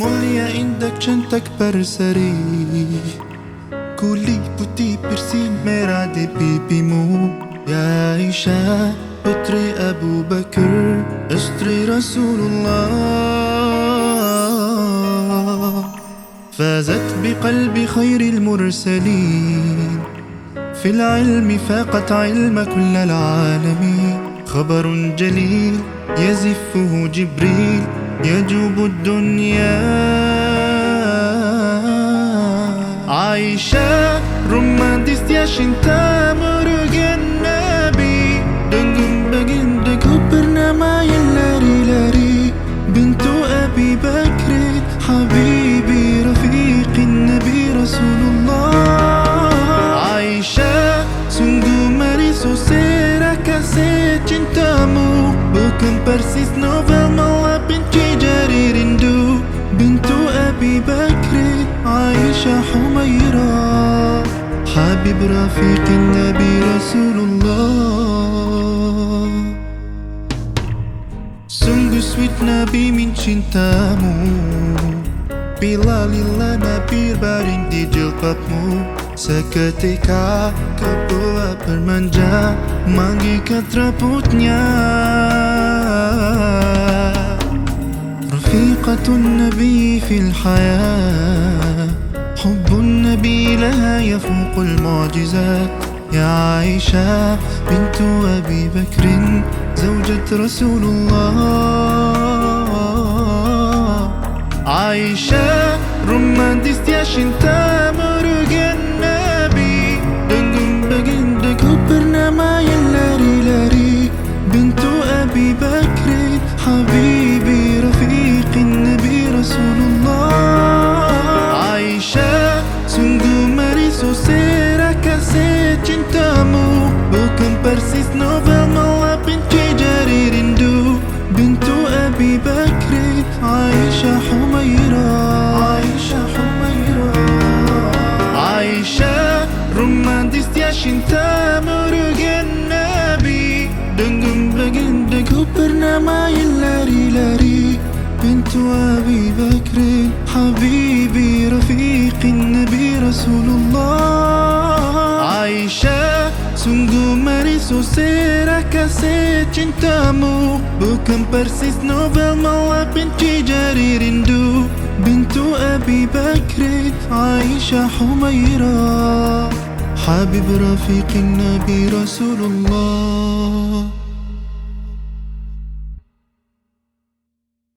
Mulia indak cantik berseri Kulit putih bersih merah di pipimu Ya Aisyah putri Abu Bakar Istri Rasulullah فازت بقلب خير المرسلين في العلم فاقت علم كل العالمين خبر جليل يزفه جبريل يجوب الدنيا. عايشة رومانتيست يا شنتا مرق النبي. دنجن بجن دكوبرنا ما يلاري لاري. بنت أبي بكر حبيبي رفيق النبي رسول الله. عايشة سنجو ماريسو سيرا كاسي شنتا مو بكم برسيس نوفا مالا بنتي Habib Rafiq Nabi Rasulullah Sungguh sweet Nabi min cintamu Bila lila Nabi baring di jilbabmu Seketika kepala bermanja Manggilkan teraputnya رفيقة النبي في الحياة حب النبي لها يفوق المعجزات. يا عائشة بنت أبي بكر زوجة رسول الله. عائشة romantis dia cinta Sungguh manis susah kasih cintamu Bukan persis novel malah benci jari rindu Bintu Abi Bakri Aisyah Humaira Aisyah Humaira Aisyah romantis dia cinta merugikan Nabi Dengan baginda ku bernama yang lari-lari Bintu Abi Bakr Habibi Rafiq Nabi Rasulullah Aisyah Sungguh manis susah kasih cintamu Bukan persis novel malah benci jari rindu Bintu Abi Bakr Aisyah Humaira حبيب رفيق النبي رسول الله